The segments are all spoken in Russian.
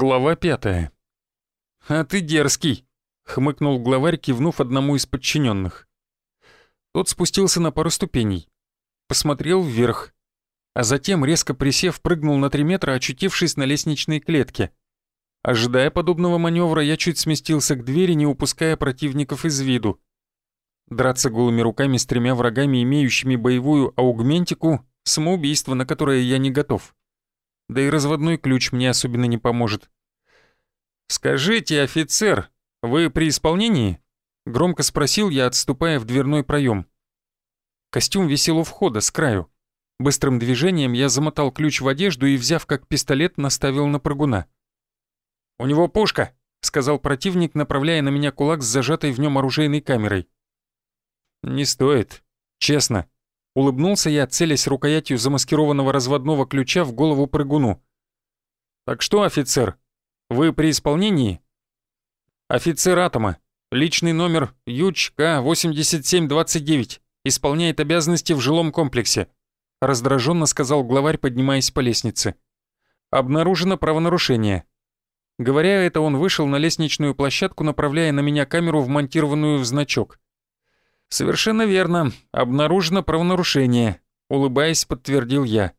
Глава пятая. «А ты дерзкий», — хмыкнул главарь, кивнув одному из подчиненных. Тот спустился на пару ступеней, посмотрел вверх, а затем, резко присев, прыгнул на три метра, очутившись на лестничной клетке. Ожидая подобного маневра, я чуть сместился к двери, не упуская противников из виду. Драться голыми руками с тремя врагами, имеющими боевую аугментику, самоубийство, на которое я не готов да и разводной ключ мне особенно не поможет. «Скажите, офицер, вы при исполнении?» — громко спросил я, отступая в дверной проем. Костюм висел у входа, с краю. Быстрым движением я замотал ключ в одежду и, взяв как пистолет, наставил на прыгуна. «У него пушка!» — сказал противник, направляя на меня кулак с зажатой в нем оружейной камерой. «Не стоит. Честно. Улыбнулся я, целясь рукоятью замаскированного разводного ключа в голову прыгуну. «Так что, офицер, вы при исполнении?» «Офицер Атома, личный номер ЮЧ-К-8729, исполняет обязанности в жилом комплексе», раздраженно сказал главарь, поднимаясь по лестнице. «Обнаружено правонарушение». Говоря это, он вышел на лестничную площадку, направляя на меня камеру, вмонтированную в значок. «Совершенно верно. Обнаружено правонарушение», — улыбаясь, подтвердил я.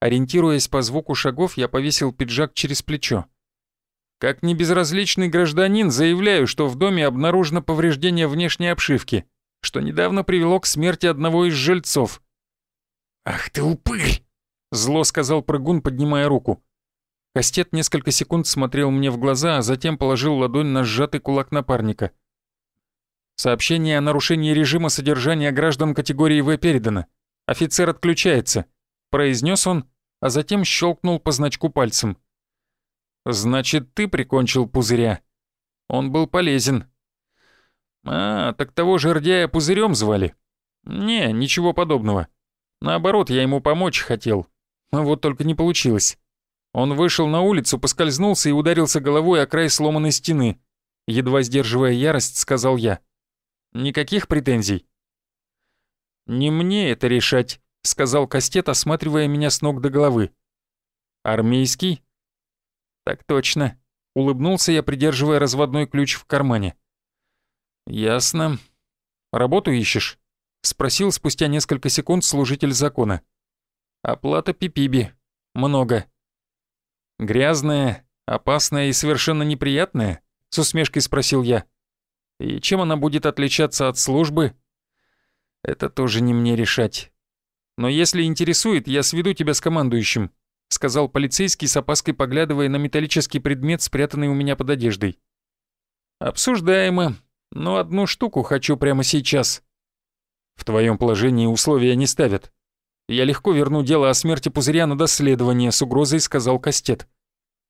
Ориентируясь по звуку шагов, я повесил пиджак через плечо. Как небезразличный гражданин заявляю, что в доме обнаружено повреждение внешней обшивки, что недавно привело к смерти одного из жильцов. «Ах ты упырь!» — зло сказал прыгун, поднимая руку. Кастет несколько секунд смотрел мне в глаза, а затем положил ладонь на сжатый кулак напарника. Сообщение о нарушении режима содержания граждан категории В передано. Офицер отключается», — произнес он, а затем щелкнул по значку пальцем. «Значит, ты прикончил пузыря. Он был полезен». «А, так того жердяя пузырем звали?» «Не, ничего подобного. Наоборот, я ему помочь хотел. Вот только не получилось. Он вышел на улицу, поскользнулся и ударился головой о край сломанной стены. Едва сдерживая ярость, сказал я. Никаких претензий?» «Не мне это решать», — сказал Кастет, осматривая меня с ног до головы. «Армейский?» «Так точно», — улыбнулся я, придерживая разводной ключ в кармане. «Ясно. Работу ищешь?» — спросил спустя несколько секунд служитель закона. «Оплата пипиби. Много». «Грязная, опасная и совершенно неприятная?» — с усмешкой спросил я. И чем она будет отличаться от службы? Это тоже не мне решать. Но если интересует, я сведу тебя с командующим», — сказал полицейский с опаской поглядывая на металлический предмет, спрятанный у меня под одеждой. «Обсуждаемо, но одну штуку хочу прямо сейчас». «В твоем положении условия не ставят. Я легко верну дело о смерти пузыря на доследование», — с угрозой сказал Кастет.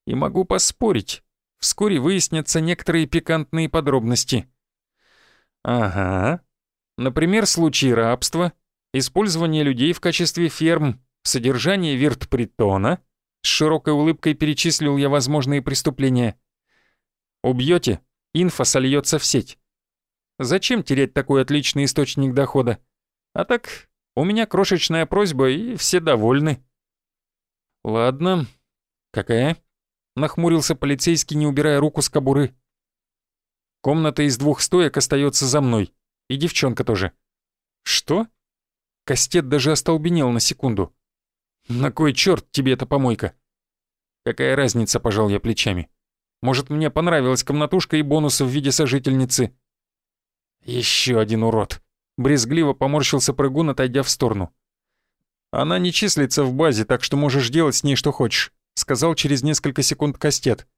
«И могу поспорить. Вскоре выяснятся некоторые пикантные подробности». Ага. Например, случаи рабства, использование людей в качестве ферм, содержание виртпритона. С широкой улыбкой перечислил я возможные преступления. Убьете, инфа сольется в сеть. Зачем терять такой отличный источник дохода? А так, у меня крошечная просьба, и все довольны. Ладно. Какая? Нахмурился полицейский, не убирая руку с кобуры. Комната из двух стоек остается за мной. И девчонка тоже. Что? Кастет даже остолбенел на секунду. На кой черт тебе эта помойка? Какая разница, пожал я плечами. Может, мне понравилась комнатушка и бонусы в виде сожительницы? Еще один урод. Брезгливо поморщился прыгун, отойдя в сторону. Она не числится в базе, так что можешь делать с ней что хочешь, сказал через несколько секунд Кастет.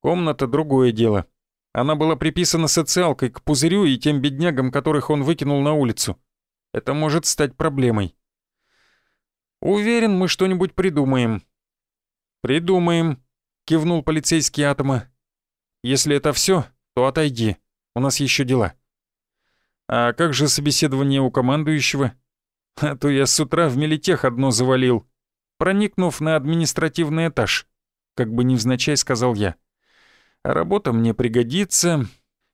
Комната — другое дело. Она была приписана социалкой к пузырю и тем беднягам, которых он выкинул на улицу. Это может стать проблемой. Уверен, мы что-нибудь придумаем. Придумаем, кивнул полицейский Атома. Если это все, то отойди. У нас еще дела. А как же собеседование у командующего? А то я с утра в Мелитех одно завалил, проникнув на административный этаж, как бы невзначай сказал я. Работа мне пригодится,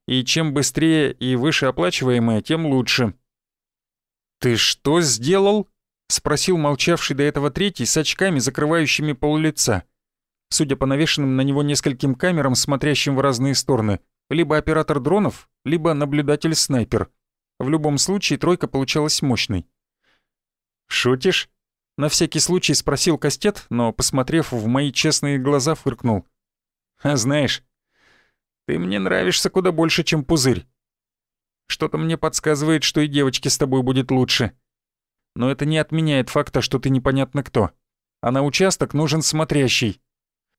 и чем быстрее и вышеоплачиваемая, тем лучше». «Ты что сделал?» — спросил молчавший до этого третий с очками, закрывающими пол лица. судя по навешенным на него нескольким камерам, смотрящим в разные стороны, либо оператор дронов, либо наблюдатель-снайпер. В любом случае тройка получалась мощной. «Шутишь?» — на всякий случай спросил Кастет, но, посмотрев в мои честные глаза, фыркнул. «А знаешь, ты мне нравишься куда больше, чем пузырь. Что-то мне подсказывает, что и девочке с тобой будет лучше. Но это не отменяет факта, что ты непонятно кто. А на участок нужен смотрящий.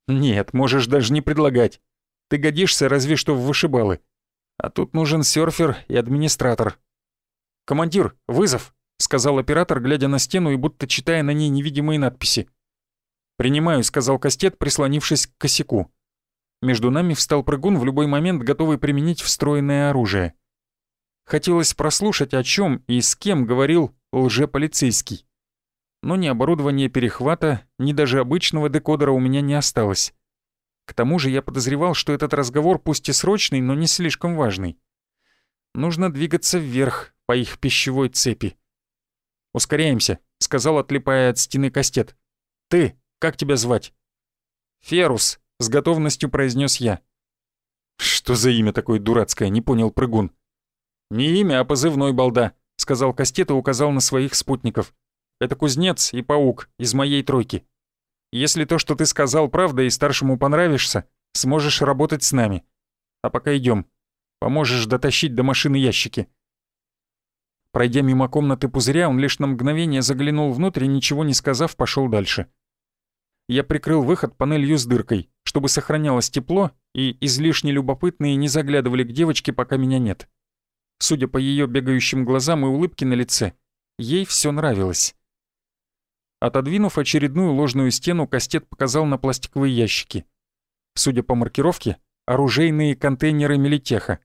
Нет, можешь даже не предлагать. Ты годишься разве что в вышибалы. А тут нужен серфер и администратор. «Командир, вызов!» — сказал оператор, глядя на стену и будто читая на ней невидимые надписи. «Принимаю», — сказал Кастет, прислонившись к косяку. Между нами встал прыгун в любой момент, готовый применить встроенное оружие. Хотелось прослушать, о чем и с кем говорил лжеполицейский. Но ни оборудования перехвата, ни даже обычного декодера у меня не осталось. К тому же я подозревал, что этот разговор пусть и срочный, но не слишком важный. Нужно двигаться вверх по их пищевой цепи. «Ускоряемся», — сказал, отлипая от стены кастет. «Ты, как тебя звать?» «Ферус», — с готовностью произнес я. «Что за имя такое дурацкое?» — не понял прыгун. «Не имя, а позывной балда», — сказал Кастет и указал на своих спутников. «Это кузнец и паук из моей тройки. Если то, что ты сказал, правда и старшему понравишься, сможешь работать с нами. А пока идем. Поможешь дотащить до машины ящики». Пройдя мимо комнаты пузыря, он лишь на мгновение заглянул внутрь и, ничего не сказав, пошел дальше. Я прикрыл выход панелью с дыркой, чтобы сохранялось тепло, и излишне любопытные не заглядывали к девочке, пока меня нет. Судя по ее бегающим глазам и улыбке на лице, ей все нравилось. Отодвинув очередную ложную стену, Кастет показал на пластиковые ящики. Судя по маркировке, оружейные контейнеры Мелитеха.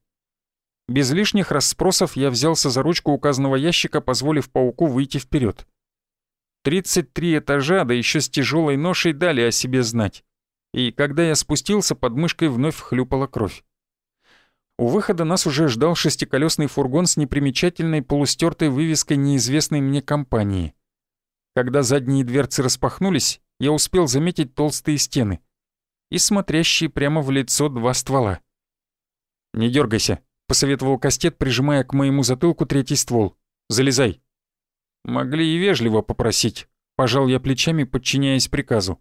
Без лишних расспросов я взялся за ручку указанного ящика, позволив пауку выйти вперед. 33 этажа, да еще с тяжелой ношей дали о себе знать. И когда я спустился, под мышкой вновь хлюпала кровь. У выхода нас уже ждал шестиколесный фургон с непримечательной полустертой вывеской неизвестной мне компании. Когда задние дверцы распахнулись, я успел заметить толстые стены и смотрящие прямо в лицо два ствола. «Не дергайся», — посоветовал Кастет, прижимая к моему затылку третий ствол. «Залезай». «Могли и вежливо попросить», — пожал я плечами, подчиняясь приказу.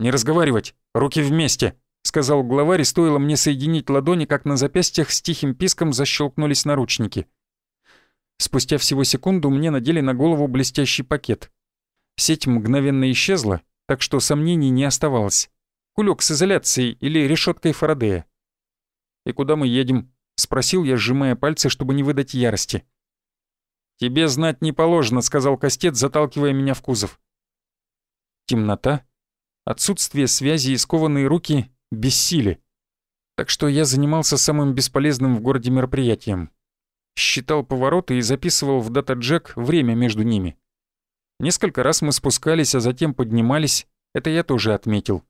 «Не разговаривать, руки вместе», — сказал главарь, и стоило мне соединить ладони, как на запястьях с тихим писком защелкнулись наручники. Спустя всего секунду мне надели на голову блестящий пакет. Сеть мгновенно исчезла, так что сомнений не оставалось. Кулек с изоляцией или решеткой Фарадея. «И куда мы едем?» — спросил я, сжимая пальцы, чтобы не выдать ярости. «Тебе знать не положено», — сказал Кастет, заталкивая меня в кузов. Темнота, отсутствие связи и скованные руки бессили. Так что я занимался самым бесполезным в городе мероприятием. Считал повороты и записывал в дата-джек время между ними. Несколько раз мы спускались, а затем поднимались, это я тоже отметил.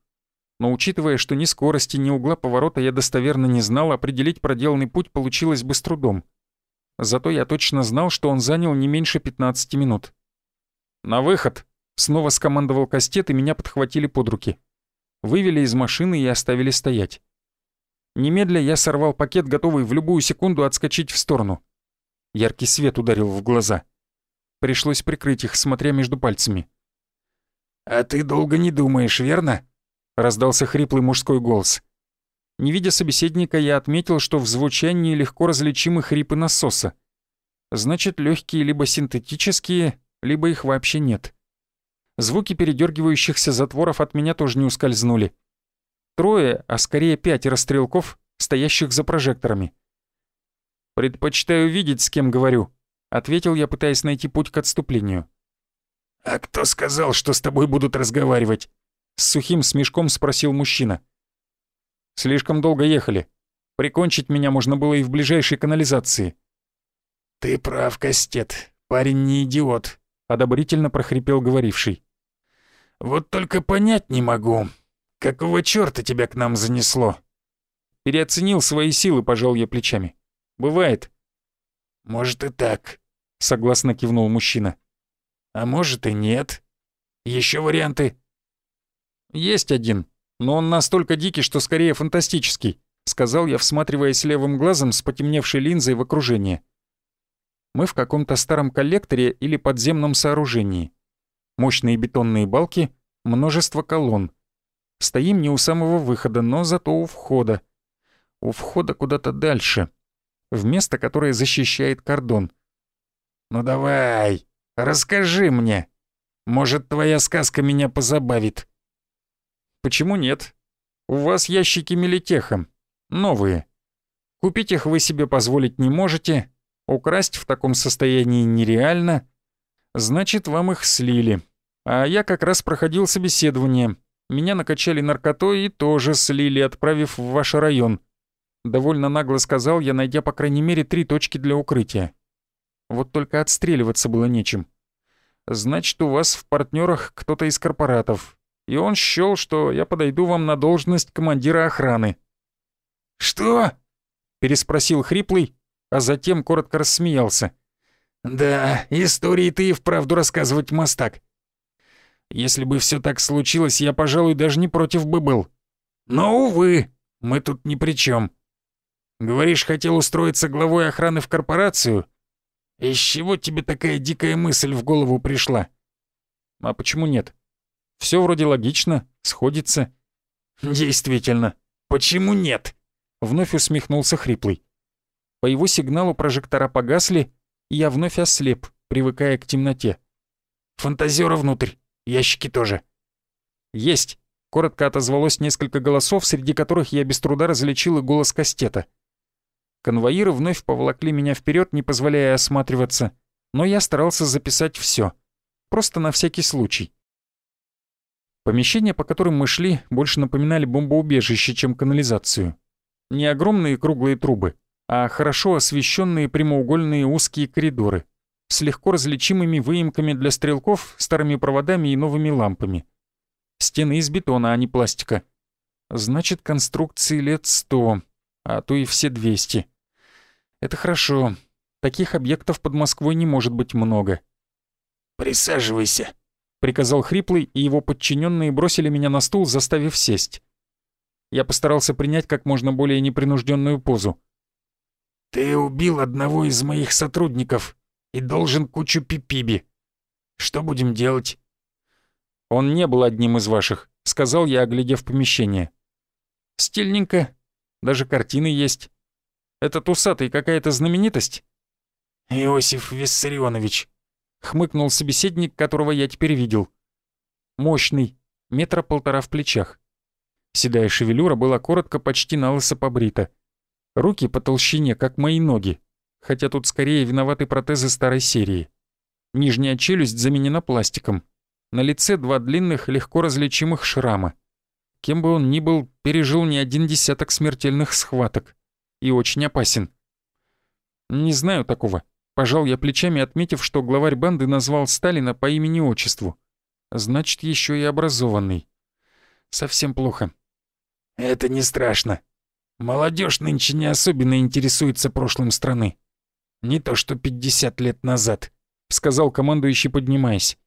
Но учитывая, что ни скорости, ни угла поворота я достоверно не знал, определить проделанный путь получилось бы с трудом. Зато я точно знал, что он занял не меньше 15 минут. «На выход!» — снова скомандовал Кастет, и меня подхватили под руки вывели из машины и оставили стоять. Немедля я сорвал пакет, готовый в любую секунду отскочить в сторону. Яркий свет ударил в глаза. Пришлось прикрыть их, смотря между пальцами. «А ты долго не думаешь, верно?» — раздался хриплый мужской голос. Не видя собеседника, я отметил, что в звучании легко различимы хрипы насоса. Значит, легкие либо синтетические, либо их вообще нет. Звуки передергивающихся затворов от меня тоже не ускользнули. Трое, а скорее пятеро стрелков, стоящих за прожекторами. «Предпочитаю видеть, с кем говорю», — ответил я, пытаясь найти путь к отступлению. «А кто сказал, что с тобой будут разговаривать?» С сухим смешком спросил мужчина. «Слишком долго ехали. Прикончить меня можно было и в ближайшей канализации». «Ты прав, Кастет. Парень не идиот», — одобрительно прохрипел говоривший. Вот только понять не могу, какого чёрта тебя к нам занесло?» Переоценил свои силы, пожал я плечами. «Бывает». «Может и так», — согласно кивнул мужчина. «А может и нет. Еще варианты?» «Есть один», но он настолько дикий, что скорее фантастический», — сказал я, всматриваясь левым глазом с потемневшей линзой в окружение. Мы в каком-то старом коллекторе или подземном сооружении. Мощные бетонные балки, множество колонн. Стоим не у самого выхода, но зато у входа. У входа куда-то дальше. В место, которое защищает кордон. «Ну давай, расскажи мне. Может, твоя сказка меня позабавит?» «Почему нет? У вас ящики Мелитеха. Новые. Купить их вы себе позволить не можете, украсть в таком состоянии нереально. Значит, вам их слили. А я как раз проходил собеседование. Меня накачали наркотой и тоже слили, отправив в ваш район. Довольно нагло сказал я, найдя по крайней мере три точки для укрытия. Вот только отстреливаться было нечем. Значит, у вас в партнерах кто-то из корпоратов. И он счёл, что я подойду вам на должность командира охраны. «Что?» — переспросил хриплый, а затем коротко рассмеялся. «Да, истории ты и вправду рассказывать мастак. Если бы все так случилось, я, пожалуй, даже не против бы был. Но, увы, мы тут ни при чем. Говоришь, хотел устроиться главой охраны в корпорацию? Из чего тебе такая дикая мысль в голову пришла? А почему нет? Все вроде логично, сходится. Действительно, почему нет? Вновь усмехнулся хриплый. По его сигналу прожектора погасли, и я вновь ослеп, привыкая к темноте. Фантазера внутрь, ящики тоже. Есть. Коротко отозвалось несколько голосов, среди которых я без труда различил и голос Кастета. Конвоиры вновь поволокли меня вперед, не позволяя осматриваться, но я старался записать все, Просто на всякий случай. Помещения, по которым мы шли, больше напоминали бомбоубежище, чем канализацию. Не огромные круглые трубы, а хорошо освещенные прямоугольные узкие коридоры с легко различимыми выемками для стрелков, старыми проводами и новыми лампами. Стены из бетона, а не пластика. Значит, конструкции лет сто а то и все 200. Это хорошо. Таких объектов под Москвой не может быть много. «Присаживайся», — приказал Хриплый, и его подчиненные бросили меня на стул, заставив сесть. Я постарался принять как можно более непринужденную позу. «Ты убил одного из моих сотрудников и должен кучу пипиби. Что будем делать?» «Он не был одним из ваших», — сказал я, оглядев помещение. «Стильненько, даже картины есть. Этот усатый какая-то знаменитость?» «Иосиф Виссарионович», — хмыкнул собеседник, которого я теперь видел. Мощный, метра полтора в плечах. Седая шевелюра была коротко, почти на побрита. Руки по толщине, как мои ноги, хотя тут скорее виноваты протезы старой серии. Нижняя челюсть заменена пластиком. На лице два длинных, легко различимых шрама. Кем бы он ни был, пережил не один десяток смертельных схваток. И очень опасен. Не знаю такого. Пожал я плечами, отметив, что главарь банды назвал Сталина по имени-отчеству. Значит, еще и образованный. Совсем плохо. Это не страшно. Молодежь нынче не особенно интересуется прошлым страны. Не то что 50 лет назад, сказал командующий, поднимаясь.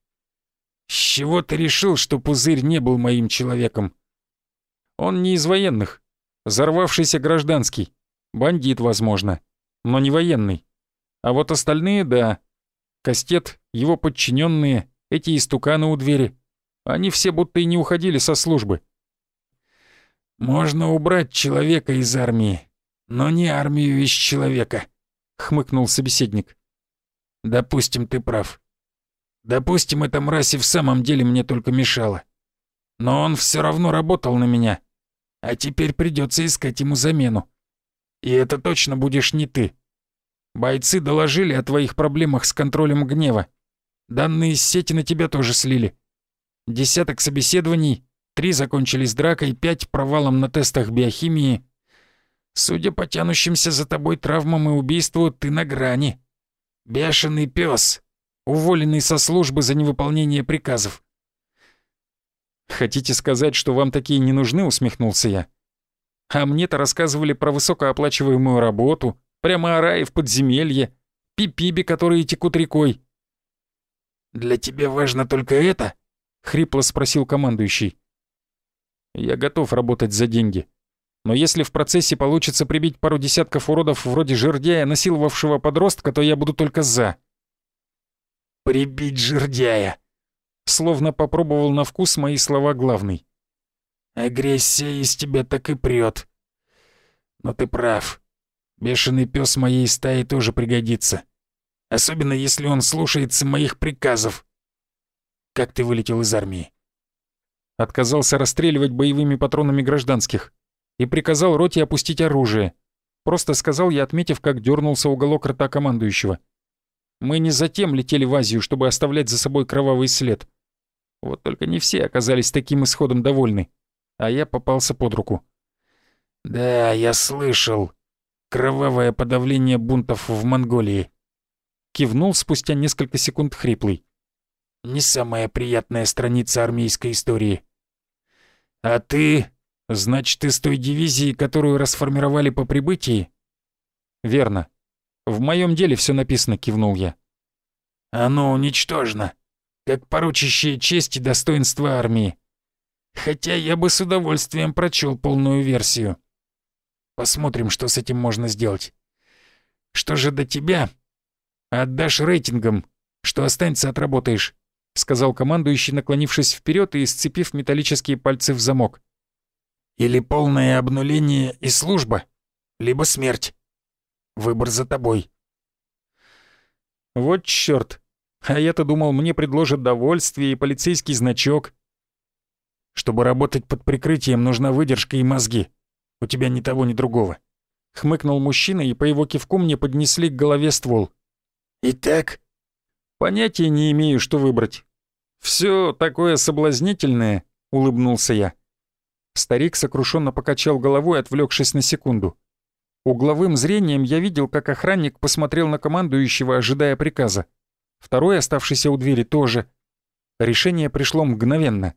С чего ты решил, что Пузырь не был моим человеком? Он не из военных. Взорвавшийся гражданский. Бандит, возможно. Но не военный. А вот остальные — да. Кастет, его подчиненные, эти истуканы у двери. Они все будто и не уходили со службы. «Можно убрать человека из армии, но не армию из человека», — хмыкнул собеседник. «Допустим, ты прав. Допустим, эта мразь и в самом деле мне только мешала. Но он все равно работал на меня. А теперь придется искать ему замену. И это точно будешь не ты. Бойцы доложили о твоих проблемах с контролем гнева. Данные из сети на тебя тоже слили. Десяток собеседований, три закончились дракой, пять провалом на тестах биохимии. Судя по тянущимся за тобой травмам и убийству, ты на грани. Бешеный пес, уволенный со службы за невыполнение приказов. «Хотите сказать, что вам такие не нужны?» — усмехнулся я. «А мне-то рассказывали про высокооплачиваемую работу, прямо араи в подземелье, пипиби, которые текут рекой». «Для тебя важно только это?» — хрипло спросил командующий. Я готов работать за деньги. Но если в процессе получится прибить пару десятков уродов вроде жердяя, насиловавшего подростка, то я буду только за. «Прибить жердяя!» Словно попробовал на вкус мои слова главный. «Агрессия из тебя так и прет. Но ты прав. Бешеный пес моей стаи тоже пригодится. Особенно если он слушается моих приказов. Как ты вылетел из армии?» Отказался расстреливать боевыми патронами гражданских и приказал роте опустить оружие. Просто сказал я, отметив, как дернулся уголок рта командующего. Мы не затем летели в Азию, чтобы оставлять за собой кровавый след. Вот только не все оказались таким исходом довольны, а я попался под руку. «Да, я слышал. Кровавое подавление бунтов в Монголии». Кивнул спустя несколько секунд хриплый. «Не самая приятная страница армейской истории». «А ты Значит, из той дивизии, которую расформировали по прибытии? Верно. В моем деле все написано, кивнул я. Оно уничтожено, как порочащее честь и достоинство армии. Хотя я бы с удовольствием прочел полную версию. Посмотрим, что с этим можно сделать. Что же до тебя? Отдашь рейтингом, что останется отработаешь, сказал командующий, наклонившись вперед и сцепив металлические пальцы в замок. Или полное обнуление и служба, либо смерть. Выбор за тобой. Вот чёрт. А я-то думал, мне предложат довольствие и полицейский значок. Чтобы работать под прикрытием, нужна выдержка и мозги. У тебя ни того, ни другого. Хмыкнул мужчина, и по его кивку мне поднесли к голове ствол. Итак? Понятия не имею, что выбрать. Все такое соблазнительное, улыбнулся я. Старик сокрушенно покачал головой, отвлекшись на секунду. Угловым зрением я видел, как охранник посмотрел на командующего, ожидая приказа. Второй, оставшийся у двери, тоже. Решение пришло мгновенно.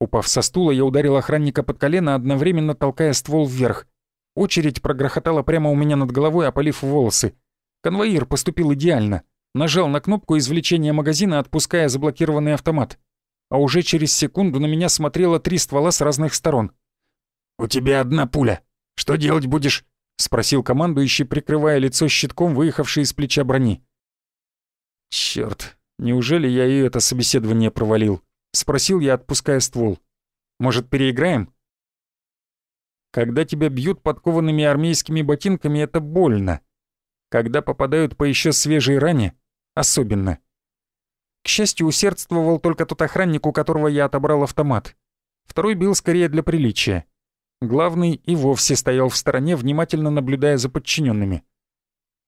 Упав со стула, я ударил охранника под колено, одновременно толкая ствол вверх. Очередь прогрохотала прямо у меня над головой, опалив волосы. Конвоир поступил идеально. Нажал на кнопку извлечения магазина, отпуская заблокированный автомат а уже через секунду на меня смотрело три ствола с разных сторон. «У тебя одна пуля. Что делать будешь?» — спросил командующий, прикрывая лицо щитком, выехавший из плеча брони. «Чёрт, неужели я и это собеседование провалил?» — спросил я, отпуская ствол. «Может, переиграем?» Когда тебя бьют подкованными армейскими ботинками, это больно. Когда попадают по еще свежей ране — особенно. К счастью, усердствовал только тот охранник, у которого я отобрал автомат. Второй бил скорее для приличия. Главный и вовсе стоял в стороне, внимательно наблюдая за подчиненными.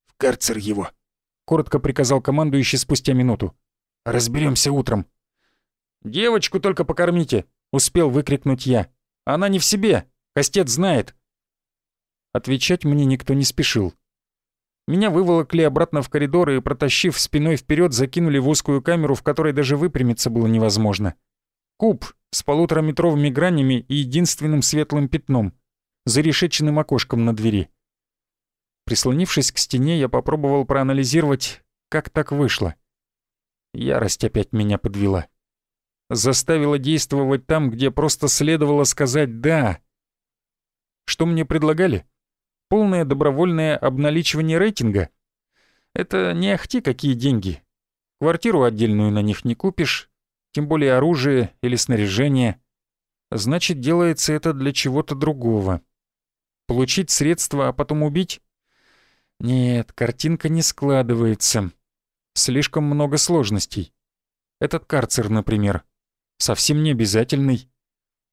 «В карцер его», — коротко приказал командующий спустя минуту. Разберемся утром». «Девочку только покормите», — успел выкрикнуть я. «Она не в себе. Костец знает». Отвечать мне никто не спешил. Меня выволокли обратно в коридор и, протащив спиной вперед, закинули в узкую камеру, в которой даже выпрямиться было невозможно. Куб с полутораметровыми гранями и единственным светлым пятном, зарешеченным окошком на двери. Прислонившись к стене, я попробовал проанализировать, как так вышло. Ярость опять меня подвела. Заставила действовать там, где просто следовало сказать «да». Что мне предлагали? Полное добровольное обналичивание рейтинга. Это не ахти какие деньги. Квартиру отдельную на них не купишь, тем более оружие или снаряжение. Значит, делается это для чего-то другого. Получить средства, а потом убить? Нет, картинка не складывается. Слишком много сложностей. Этот карцер, например, совсем не обязательный.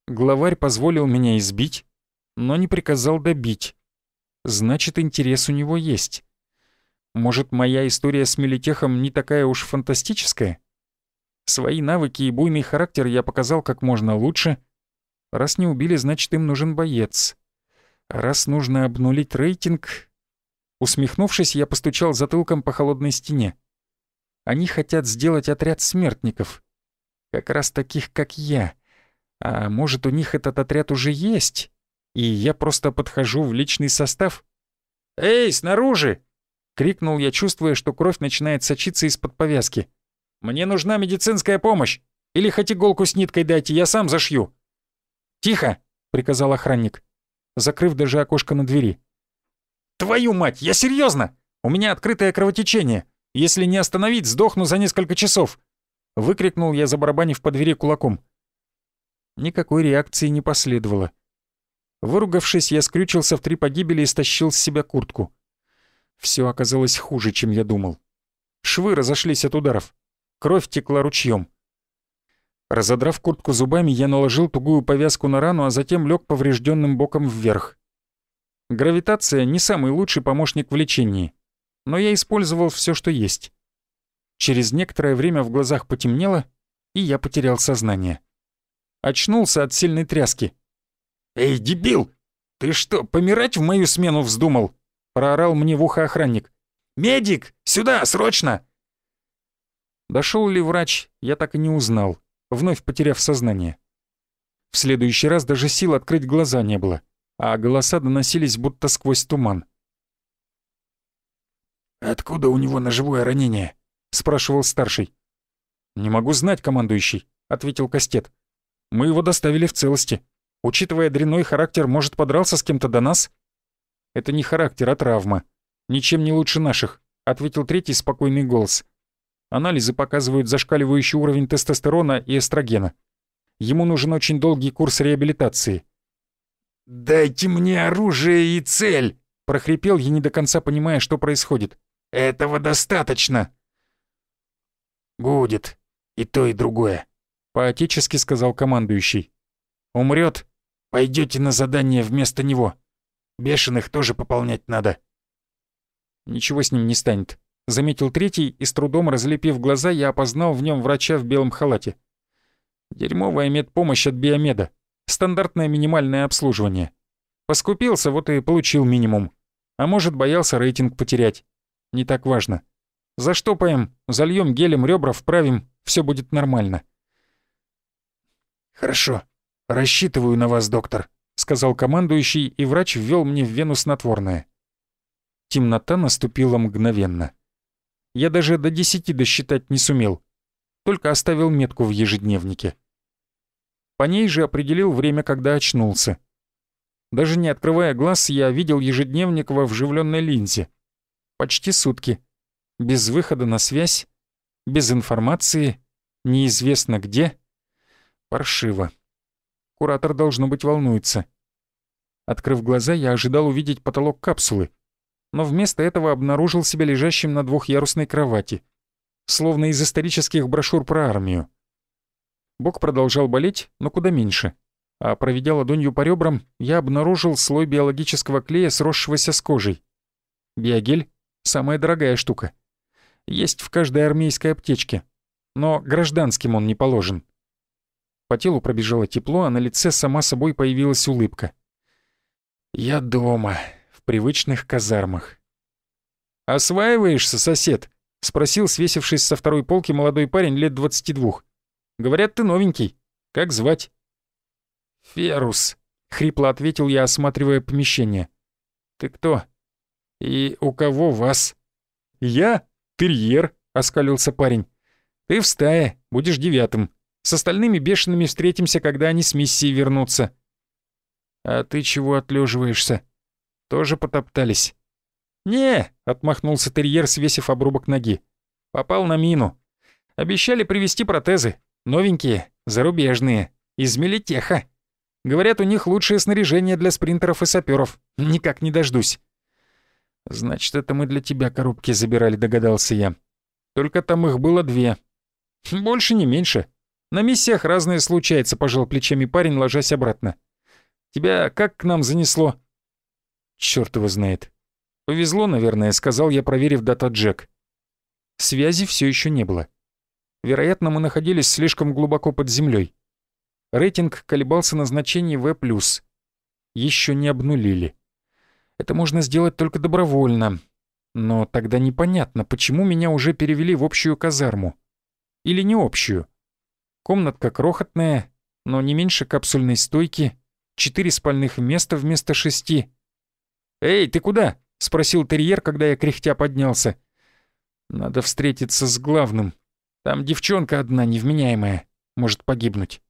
Главарь позволил меня избить, но не приказал добить значит, интерес у него есть. Может, моя история с Мелитехом не такая уж фантастическая? Свои навыки и буйный характер я показал как можно лучше. Раз не убили, значит, им нужен боец. Раз нужно обнулить рейтинг... Усмехнувшись, я постучал затылком по холодной стене. Они хотят сделать отряд смертников. Как раз таких, как я. А может, у них этот отряд уже есть? И я просто подхожу в личный состав. «Эй, снаружи!» — крикнул я, чувствуя, что кровь начинает сочиться из-под повязки. «Мне нужна медицинская помощь! Или хоть иголку с ниткой дайте, я сам зашью!» «Тихо!» — приказал охранник, закрыв даже окошко на двери. «Твою мать, я серьезно! У меня открытое кровотечение. Если не остановить, сдохну за несколько часов!» Выкрикнул я, забарабанив по двери кулаком. Никакой реакции не последовало. Выругавшись, я скрючился в три погибели и стащил с себя куртку. Все оказалось хуже, чем я думал. Швы разошлись от ударов. Кровь текла ручьем. Разодрав куртку зубами, я наложил тугую повязку на рану, а затем лег поврежденным боком вверх. Гравитация — не самый лучший помощник в лечении, но я использовал все, что есть. Через некоторое время в глазах потемнело, и я потерял сознание. Очнулся от сильной тряски. «Эй, дебил! Ты что, помирать в мою смену вздумал?» — проорал мне в ухо охранник. «Медик! Сюда, срочно!» Дошел ли врач, я так и не узнал, вновь потеряв сознание. В следующий раз даже сил открыть глаза не было, а голоса доносились будто сквозь туман. «Откуда у него ножевое ранение?» — спрашивал старший. «Не могу знать, командующий», — ответил Кастет. «Мы его доставили в целости. Учитывая дрянной характер, может, подрался с кем-то до нас?» «Это не характер, а травма. Ничем не лучше наших», — ответил третий спокойный голос. Анализы показывают зашкаливающий уровень тестостерона и эстрогена. Ему нужен очень долгий курс реабилитации. «Дайте мне оружие и цель!» — прохрипел я, не до конца понимая, что происходит. «Этого достаточно!» «Будет и то, и другое», — поотечески сказал командующий. «Умрет, пойдете на задание вместо него. Бешеных тоже пополнять надо». «Ничего с ним не станет», — заметил третий, и с трудом разлепив глаза, я опознал в нем врача в белом халате. Дерьмовая медпомощь от Биомеда. Стандартное минимальное обслуживание. Поскупился, вот и получил минимум. А может, боялся рейтинг потерять. Не так важно. Заштопаем, зальем гелем ребра, вправим, все будет нормально. «Хорошо, рассчитываю на вас, доктор», — сказал командующий, и врач ввел мне в вену снотворное. Темнота наступила мгновенно. Я даже до десяти досчитать не сумел. Только оставил метку в ежедневнике. По ней же определил время, когда очнулся. Даже не открывая глаз, я видел ежедневник во вживленной линзе. Почти сутки. Без выхода на связь, без информации, неизвестно где. Паршиво. Куратор, должно быть, волнуется. Открыв глаза, я ожидал увидеть потолок капсулы, но вместо этого обнаружил себя лежащим на двухъярусной кровати, словно из исторических брошюр про армию. Бок продолжал болеть, но куда меньше, а проведя ладонью по ребрам, я обнаружил слой биологического клея, сросшегося с кожей. Биогель — самая дорогая штука. Есть в каждой армейской аптечке, но гражданским он не положен. По телу пробежало тепло, а на лице сама собой появилась улыбка. «Я дома», привычных казармах. «Осваиваешься, сосед?» — спросил свесившись со второй полки молодой парень лет двадцати двух. «Говорят, ты новенький. Как звать?» «Ферус», — хрипло ответил я, осматривая помещение. «Ты кто? И у кого вас?» «Я? Терьер», — оскалился парень. «Ты в стае, будешь девятым. С остальными бешеными встретимся, когда они с миссией вернутся». «А ты чего отлеживаешься? Тоже потоптались. «Не», — отмахнулся терьер, свесив обрубок ноги. «Попал на мину. Обещали привезти протезы. Новенькие, зарубежные, из Мелитеха. Говорят, у них лучшее снаряжение для спринтеров и саперов. Никак не дождусь». «Значит, это мы для тебя коробки забирали», — догадался я. «Только там их было две. Больше не меньше. На миссиях разное случается», — пожал плечами парень, ложась обратно. «Тебя как к нам занесло?» Чёрт его знает. Повезло, наверное, сказал я, проверив дата Джек. Связи все еще не было. Вероятно, мы находились слишком глубоко под землей. Рейтинг колебался на значении В+. Еще не обнулили. Это можно сделать только добровольно. Но тогда непонятно, почему меня уже перевели в общую казарму. Или не общую. Комнатка крохотная, но не меньше капсульной стойки, четыре спальных места вместо шести — «Эй, ты куда?» — спросил терьер, когда я кряхтя поднялся. «Надо встретиться с главным. Там девчонка одна невменяемая. Может погибнуть».